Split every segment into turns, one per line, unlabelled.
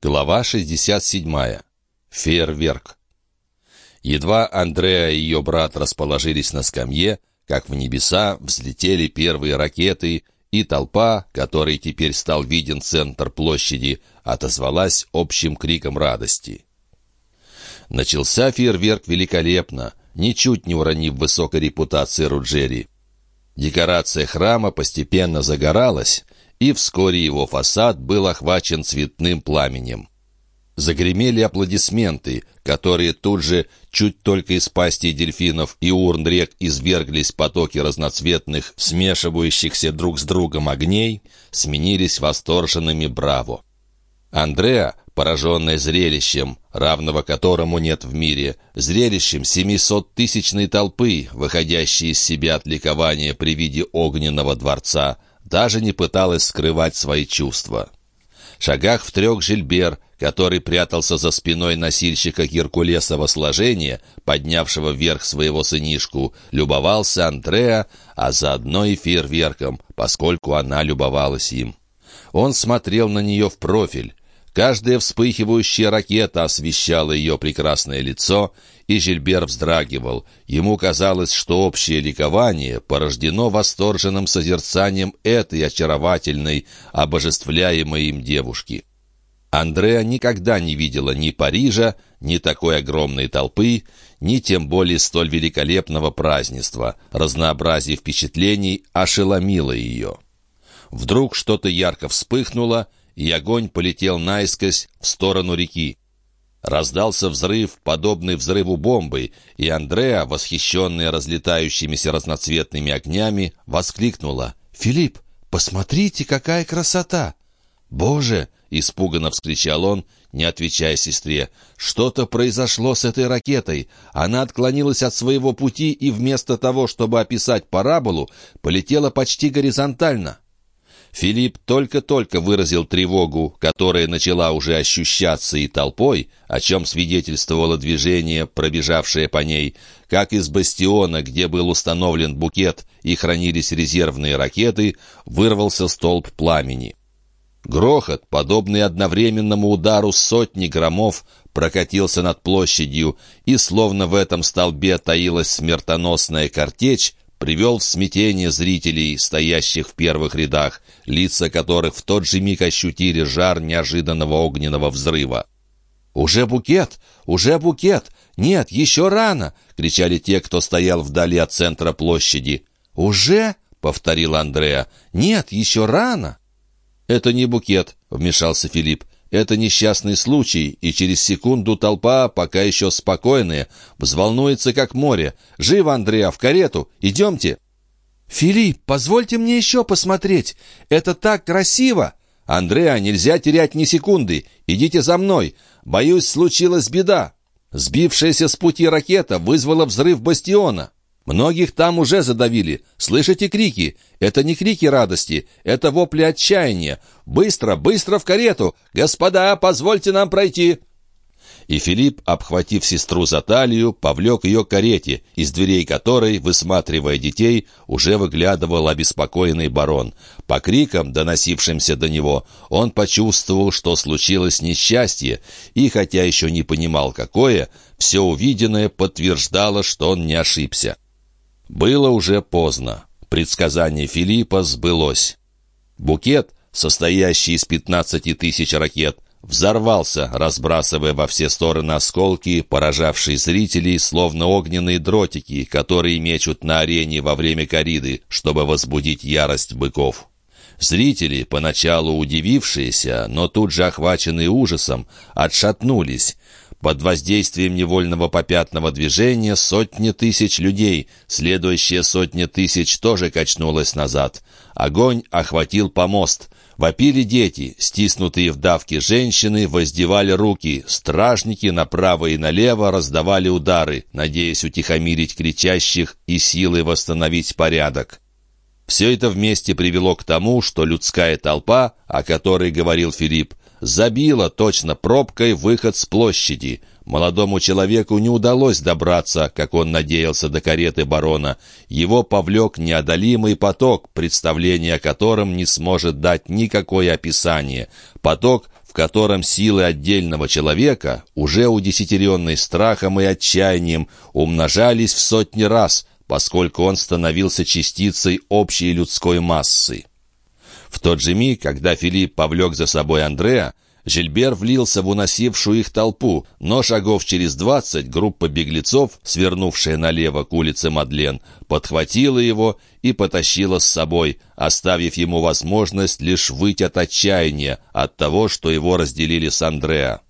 Глава 67. Фейерверк. Едва Андреа и ее брат расположились на скамье, как в небеса взлетели первые ракеты, и толпа, которой теперь стал виден центр площади, отозвалась общим криком радости. Начался фейерверк великолепно, ничуть не уронив высокой репутации Руджери. Декорация храма постепенно загоралась, и вскоре его фасад был охвачен цветным пламенем. Загремели аплодисменты, которые тут же, чуть только из пасти дельфинов и урн рек изверглись потоки разноцветных, смешивающихся друг с другом огней, сменились восторженными «Браво!». Андреа, пораженная зрелищем, равного которому нет в мире, зрелищем семисоттысячной толпы, выходящей из себя от ликования при виде огненного дворца, даже не пыталась скрывать свои чувства. Шагах в трех Жильбер, который прятался за спиной носильщика Геркулесова сложения, поднявшего вверх своего сынишку, любовался Андреа, а заодно и фейерверком, поскольку она любовалась им. Он смотрел на нее в профиль, Каждая вспыхивающая ракета освещала ее прекрасное лицо, и Жильбер вздрагивал. Ему казалось, что общее ликование порождено восторженным созерцанием этой очаровательной, обожествляемой им девушки. Андреа никогда не видела ни Парижа, ни такой огромной толпы, ни тем более столь великолепного празднества. Разнообразие впечатлений ошеломило ее. Вдруг что-то ярко вспыхнуло, и огонь полетел наискось в сторону реки. Раздался взрыв, подобный взрыву бомбы, и Андреа, восхищенная разлетающимися разноцветными огнями, воскликнула. «Филипп, посмотрите, какая красота!» «Боже!» — испуганно вскричал он, не отвечая сестре. «Что-то произошло с этой ракетой. Она отклонилась от своего пути и вместо того, чтобы описать параболу, полетела почти горизонтально». Филипп только-только выразил тревогу, которая начала уже ощущаться и толпой, о чем свидетельствовало движение, пробежавшее по ней, как из бастиона, где был установлен букет и хранились резервные ракеты, вырвался столб пламени. Грохот, подобный одновременному удару сотни громов, прокатился над площадью, и словно в этом столбе таилась смертоносная картечь, привел в смятение зрителей, стоящих в первых рядах, лица которых в тот же миг ощутили жар неожиданного огненного взрыва. «Уже букет! Уже букет! Нет, еще рано!» — кричали те, кто стоял вдали от центра площади. «Уже?» — повторил Андреа. «Нет, еще рано!» «Это не букет», — вмешался Филипп. Это несчастный случай, и через секунду толпа, пока еще спокойная, взволнуется, как море. «Живо, Андреа, в карету! Идемте!» «Филипп, позвольте мне еще посмотреть! Это так красиво!» «Андреа, нельзя терять ни секунды! Идите за мной! Боюсь, случилась беда!» Сбившаяся с пути ракета вызвала взрыв бастиона. Многих там уже задавили. Слышите крики? Это не крики радости, это вопли отчаяния. Быстро, быстро в карету! Господа, позвольте нам пройти!» И Филипп, обхватив сестру за талию, повлек ее к карете, из дверей которой, высматривая детей, уже выглядывал обеспокоенный барон. По крикам, доносившимся до него, он почувствовал, что случилось несчастье, и, хотя еще не понимал, какое, все увиденное подтверждало, что он не ошибся. Было уже поздно. Предсказание Филиппа сбылось. Букет, состоящий из пятнадцати тысяч ракет, взорвался, разбрасывая во все стороны осколки, поражавшие зрителей, словно огненные дротики, которые мечут на арене во время кориды, чтобы возбудить ярость быков. Зрители, поначалу удивившиеся, но тут же охваченные ужасом, отшатнулись. Под воздействием невольного попятного движения сотни тысяч людей, следующая сотня тысяч тоже качнулась назад. Огонь охватил помост. Вопили дети, стиснутые в давке женщины воздевали руки, стражники направо и налево раздавали удары, надеясь утихомирить кричащих и силой восстановить порядок. Все это вместе привело к тому, что людская толпа, о которой говорил Филипп, забила точно пробкой выход с площади. Молодому человеку не удалось добраться, как он надеялся, до кареты барона. Его повлек неодолимый поток, представление о котором не сможет дать никакое описание. Поток, в котором силы отдельного человека, уже удесятеренной страхом и отчаянием, умножались в сотни раз, поскольку он становился частицей общей людской массы. В тот же миг, когда Филипп повлек за собой Андреа, Жильбер влился в уносившую их толпу, но шагов через двадцать группа беглецов, свернувшая налево к улице Мадлен, подхватила его и потащила с собой, оставив ему возможность лишь выйти от отчаяния, от того, что его разделили с Андреа.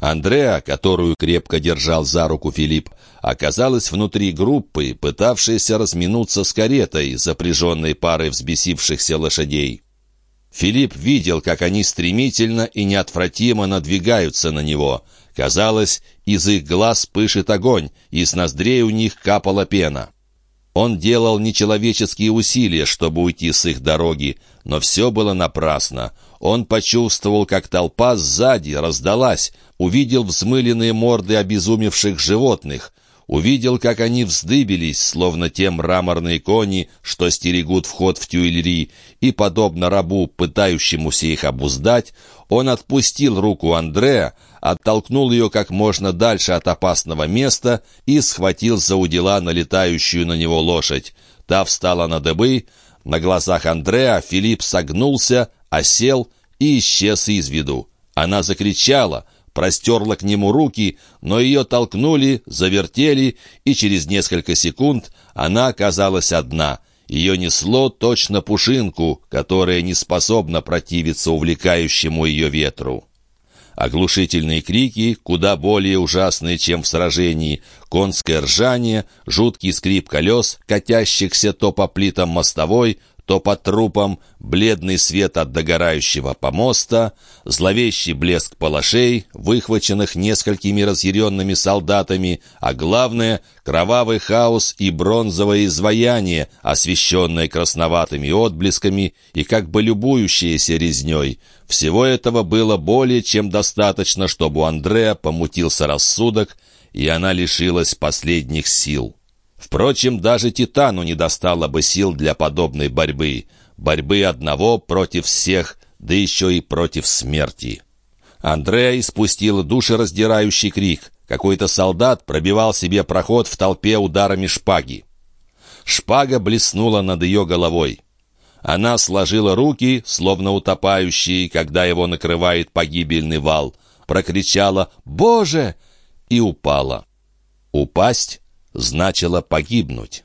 Андреа, которую крепко держал за руку Филипп, оказалась внутри группы, пытавшейся разминуться с каретой, запряженной парой взбесившихся лошадей. Филипп видел, как они стремительно и неотвратимо надвигаются на него. Казалось, из их глаз пышет огонь, и с ноздрей у них капала пена. Он делал нечеловеческие усилия, чтобы уйти с их дороги, но все было напрасно. Он почувствовал, как толпа сзади раздалась, увидел взмыленные морды обезумевших животных — увидел, как они вздыбились, словно те мраморные кони, что стерегут вход в Тюильри, и, подобно рабу, пытающемуся их обуздать, он отпустил руку Андрея, оттолкнул ее как можно дальше от опасного места и схватил за удила налетающую на него лошадь. Та встала на дыбы, на глазах Андрея Филипп согнулся, осел и исчез из виду. Она закричала — простерла к нему руки, но ее толкнули, завертели, и через несколько секунд она оказалась одна. Ее несло точно пушинку, которая не способна противиться увлекающему ее ветру. Оглушительные крики, куда более ужасные, чем в сражении, конское ржание, жуткий скрип колес, катящихся то по плитам мостовой, то по трупам, бледный свет от догорающего помоста, зловещий блеск палашей, выхваченных несколькими разъяренными солдатами, а главное — кровавый хаос и бронзовое изваяние, освещенное красноватыми отблесками и как бы любующееся резней. Всего этого было более чем достаточно, чтобы у Андрея помутился рассудок, и она лишилась последних сил. Впрочем, даже Титану не достало бы сил для подобной борьбы. Борьбы одного против всех, да еще и против смерти. Андреа испустила душераздирающий крик. Какой-то солдат пробивал себе проход в толпе ударами шпаги. Шпага блеснула над ее головой. Она сложила руки, словно утопающие, когда его накрывает погибельный вал, прокричала «Боже!» и упала. Упасть значило погибнуть.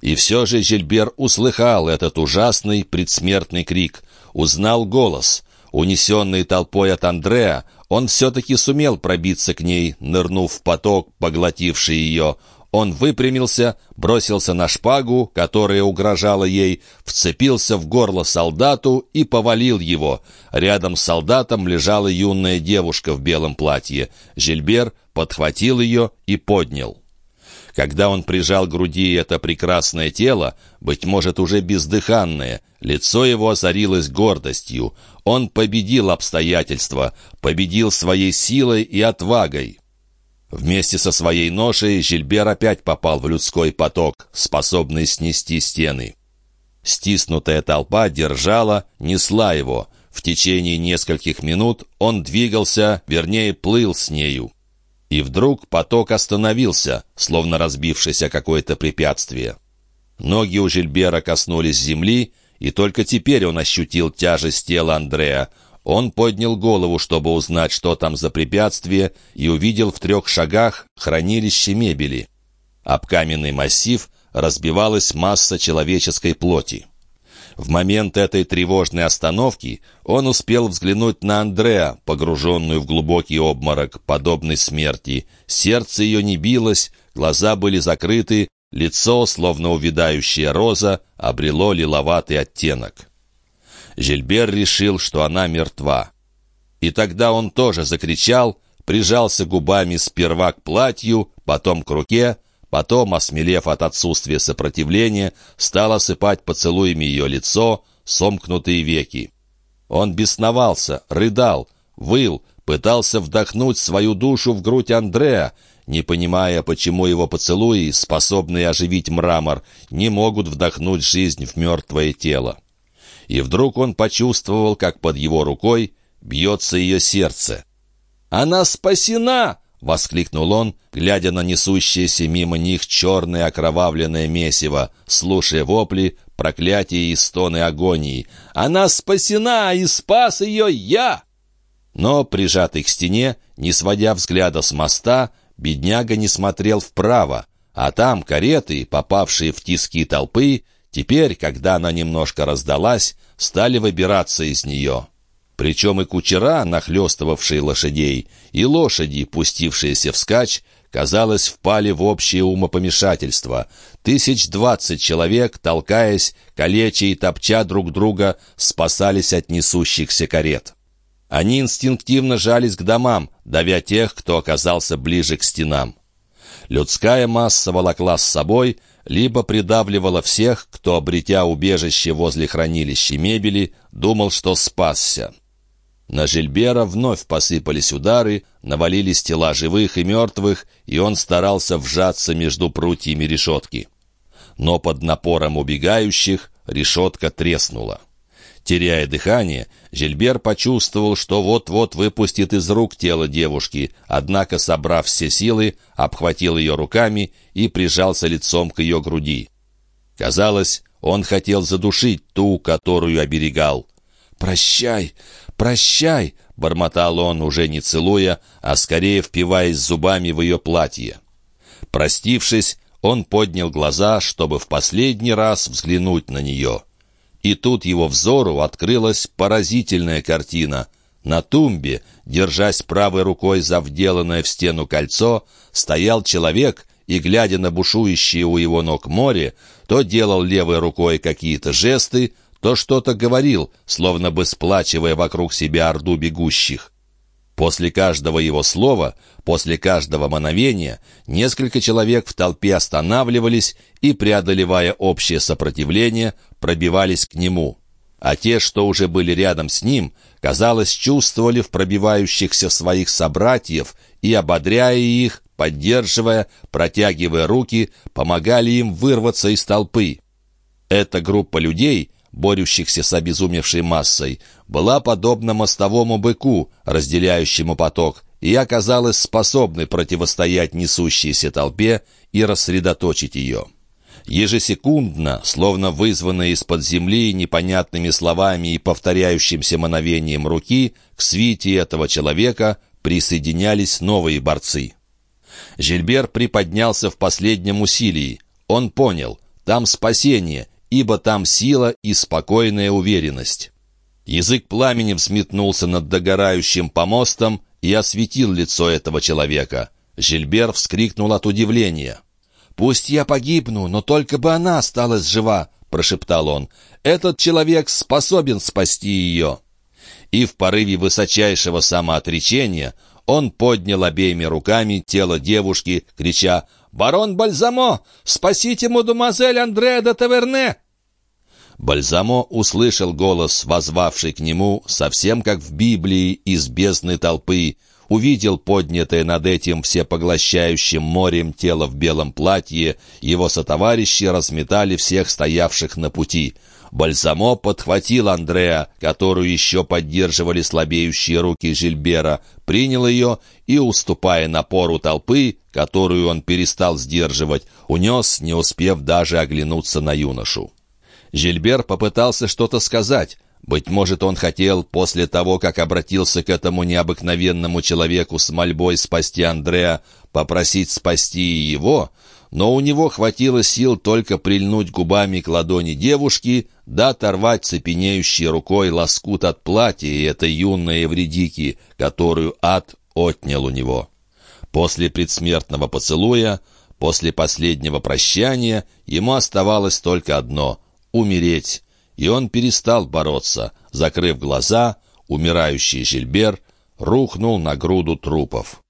И все же Жильбер услыхал этот ужасный предсмертный крик, узнал голос. Унесенный толпой от Андреа, он все-таки сумел пробиться к ней, нырнув в поток, поглотивший ее. Он выпрямился, бросился на шпагу, которая угрожала ей, вцепился в горло солдату и повалил его. Рядом с солдатом лежала юная девушка в белом платье. Жильбер подхватил ее и поднял. Когда он прижал к груди это прекрасное тело, быть может, уже бездыханное, лицо его озарилось гордостью. Он победил обстоятельства, победил своей силой и отвагой. Вместе со своей ношей Жильбер опять попал в людской поток, способный снести стены. Стиснутая толпа держала, несла его. В течение нескольких минут он двигался, вернее, плыл с нею. И вдруг поток остановился, словно разбившееся какое-то препятствие. Ноги у Жильбера коснулись земли, и только теперь он ощутил тяжесть тела Андрея. Он поднял голову, чтобы узнать, что там за препятствие, и увидел в трех шагах хранилище мебели. Об каменный массив разбивалась масса человеческой плоти. В момент этой тревожной остановки он успел взглянуть на Андреа, погруженную в глубокий обморок, подобный смерти. Сердце ее не билось, глаза были закрыты, лицо, словно увядающая роза, обрело лиловатый оттенок. Жильбер решил, что она мертва. И тогда он тоже закричал, прижался губами сперва к платью, потом к руке, Потом, осмелев от отсутствия сопротивления, стал осыпать поцелуями ее лицо, сомкнутые веки. Он бесновался, рыдал, выл, пытался вдохнуть свою душу в грудь Андрея, не понимая, почему его поцелуи, способные оживить мрамор, не могут вдохнуть жизнь в мертвое тело. И вдруг он почувствовал, как под его рукой бьется ее сердце. «Она спасена!» — воскликнул он, глядя на несущееся мимо них черное окровавленное месиво, слушая вопли, проклятия и стоны агонии. «Она спасена, и спас ее я!» Но, прижатый к стене, не сводя взгляда с моста, бедняга не смотрел вправо, а там кареты, попавшие в тиски толпы, теперь, когда она немножко раздалась, стали выбираться из нее. Причем и кучера, нахлестывавшие лошадей, и лошади, пустившиеся вскачь, казалось, впали в общее умопомешательство. Тысяч двадцать человек, толкаясь, калеча и топча друг друга, спасались от несущихся карет. Они инстинктивно жались к домам, давя тех, кто оказался ближе к стенам. Людская масса волокла с собой, либо придавливала всех, кто, обретя убежище возле хранилища мебели, думал, что спасся. На Жильбера вновь посыпались удары, навалились тела живых и мертвых, и он старался вжаться между прутьями решетки. Но под напором убегающих решетка треснула. Теряя дыхание, Жильбер почувствовал, что вот-вот выпустит из рук тело девушки, однако, собрав все силы, обхватил ее руками и прижался лицом к ее груди. Казалось, он хотел задушить ту, которую оберегал. «Прощай, прощай!» — бормотал он, уже не целуя, а скорее впиваясь зубами в ее платье. Простившись, он поднял глаза, чтобы в последний раз взглянуть на нее — и тут его взору открылась поразительная картина. На тумбе, держась правой рукой за вделанное в стену кольцо, стоял человек и, глядя на бушующее у его ног море, то делал левой рукой какие-то жесты, то что-то говорил, словно бы сплачивая вокруг себя орду бегущих. После каждого его слова, после каждого мановения, несколько человек в толпе останавливались и, преодолевая общее сопротивление, пробивались к нему. А те, что уже были рядом с ним, казалось, чувствовали в пробивающихся своих собратьев и, ободряя их, поддерживая, протягивая руки, помогали им вырваться из толпы. Эта группа людей — борющихся с обезумевшей массой, была подобна мостовому быку, разделяющему поток, и оказалась способной противостоять несущейся толпе и рассредоточить ее. Ежесекундно, словно вызванные из-под земли непонятными словами и повторяющимся мановением руки, к свите этого человека присоединялись новые борцы. Жильбер приподнялся в последнем усилии. Он понял, там спасение, ибо там сила и спокойная уверенность. Язык пламени взметнулся над догорающим помостом и осветил лицо этого человека. Жильбер вскрикнул от удивления. «Пусть я погибну, но только бы она осталась жива», — прошептал он. «Этот человек способен спасти ее». И в порыве высочайшего самоотречения он поднял обеими руками тело девушки, крича «Барон Бальзамо! Спасите мадемуазель Андреа де Таверне!» Бальзамо услышал голос, возвавший к нему, совсем как в Библии, из бездны толпы, увидел поднятое над этим всепоглощающим морем тело в белом платье, его сотоварищи разметали всех стоявших на пути. Бальзамо подхватил Андреа, которую еще поддерживали слабеющие руки Жильбера, принял ее и, уступая напору толпы, которую он перестал сдерживать, унес, не успев даже оглянуться на юношу. Жильбер попытался что-то сказать. Быть может, он хотел, после того, как обратился к этому необыкновенному человеку с мольбой спасти Андреа, попросить спасти и его, но у него хватило сил только прильнуть губами к ладони девушки, да оторвать цепенеющей рукой лоскут от платья этой юной Эвредики, которую ад отнял у него. После предсмертного поцелуя, после последнего прощания, ему оставалось только одно — умереть, и он перестал бороться, закрыв глаза, умирающий Жильбер рухнул на груду трупов.